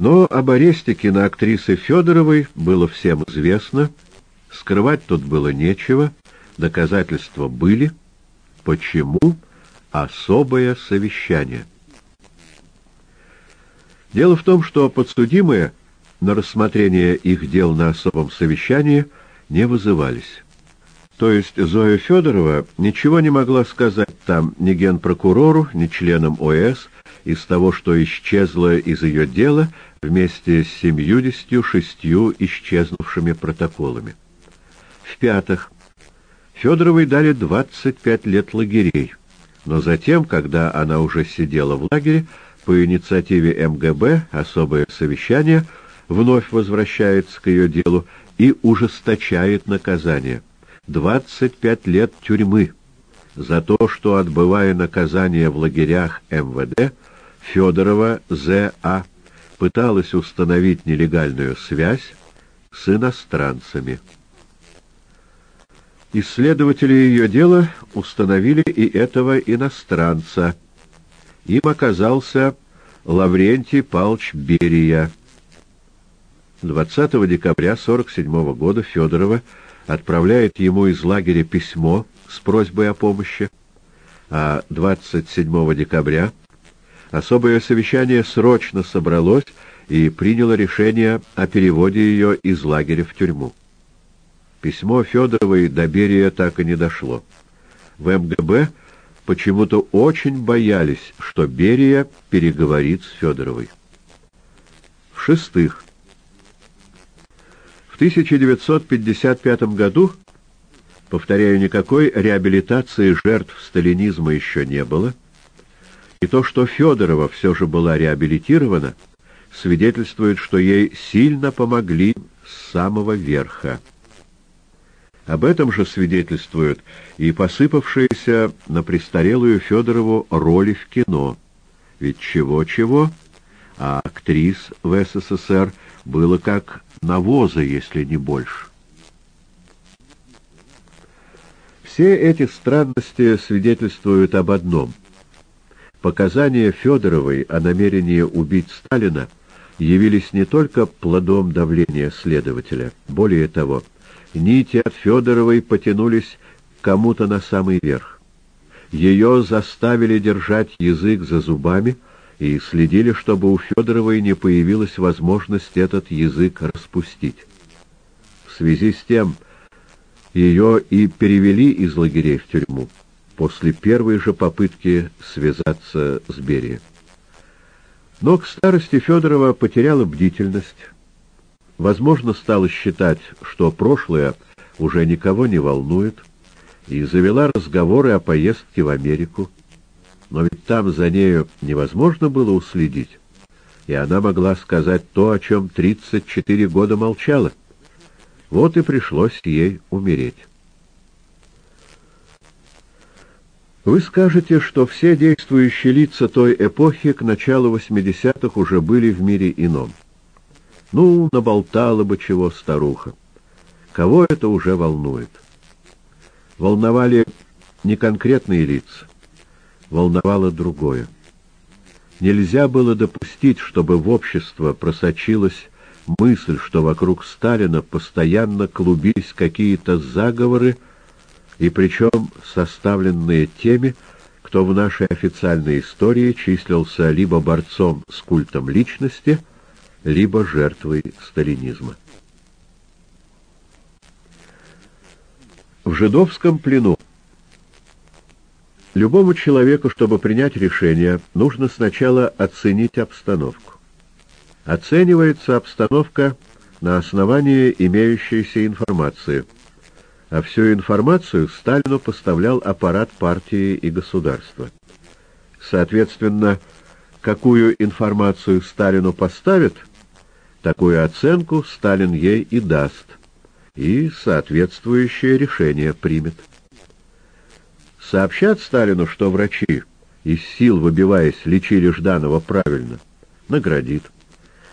Но об аресте киноактрисы Федоровой было всем известно, скрывать тут было нечего, доказательства были — Почему особое совещание? Дело в том, что подсудимые на рассмотрение их дел на особом совещании не вызывались. То есть Зоя Федорова ничего не могла сказать там ни генпрокурору, ни членам ОС из того, что исчезло из ее дела вместе с семьюдесятью шестью исчезнувшими протоколами. В-пятых, Федоровой дали 25 лет лагерей, но затем, когда она уже сидела в лагере, по инициативе МГБ особое совещание вновь возвращается к ее делу и ужесточает наказание. 25 лет тюрьмы. за то, что, отбывая наказание в лагерях МВД, Федорова З.А. пыталась установить нелегальную связь с иностранцами. Исследователи ее дела установили и этого иностранца. Им оказался Лаврентий Палч Берия. 20 декабря 1947 года Федорова отправляет ему из лагеря письмо с просьбой о помощи, а 27 декабря особое совещание срочно собралось и приняло решение о переводе ее из лагеря в тюрьму. Письмо Федоровой до Берия так и не дошло. В МГБ почему-то очень боялись, что Берия переговорит с Федоровой. В-шестых, в 1955 году, повторяю, никакой реабилитации жертв сталинизма еще не было, и то, что Федорова все же была реабилитирована, свидетельствует, что ей сильно помогли с самого верха. Об этом же свидетельствуют и посыпавшиеся на престарелую Федорову роли в кино. Ведь чего-чего, а актрис в СССР было как навоза, если не больше. Все эти странности свидетельствуют об одном. Показания Федоровой о намерении убить Сталина явились не только плодом давления следователя, более того, нити от Федоровой потянулись кому-то на самый верх. Ее заставили держать язык за зубами и следили, чтобы у Федоровой не появилась возможность этот язык распустить. В связи с тем ее и перевели из лагерей в тюрьму после первой же попытки связаться с Берией. Но к старости Федорова потеряла бдительность, возможно, стала считать, что прошлое уже никого не волнует, и завела разговоры о поездке в Америку. Но ведь там за нею невозможно было уследить, и она могла сказать то, о чем 34 года молчала. Вот и пришлось ей умереть. Вы скажете, что все действующие лица той эпохи к началу 80-х уже были в мире ином. Ну, наболтала бы чего старуха. Кого это уже волнует? Волновали не конкретные лица, волновало другое. Нельзя было допустить, чтобы в общество просочилась мысль, что вокруг Сталина постоянно клубились какие-то заговоры, и причем составленные теми, кто в нашей официальной истории числился либо борцом с культом личности, либо жертвой сталинизма. В жидовском плену любому человеку, чтобы принять решение, нужно сначала оценить обстановку. Оценивается обстановка на основании имеющейся информации, а всю информацию Сталину поставлял аппарат партии и государства. Соответственно, какую информацию Сталину поставят – Такую оценку Сталин ей и даст, и соответствующее решение примет. Сообщат Сталину, что врачи, из сил выбиваясь, лечили Жданова правильно, наградит.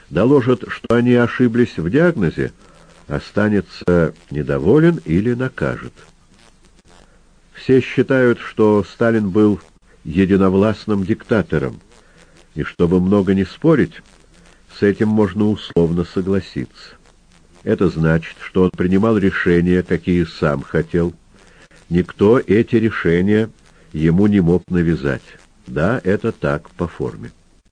Доложат, что они ошиблись в диагнозе, останется недоволен или накажет. Все считают, что Сталин был единовластным диктатором, и чтобы много не спорить, с этим можно условно согласиться. Это значит, что он принимал решения, какие сам хотел. Никто эти решения ему не мог навязать. Да, это так по форме.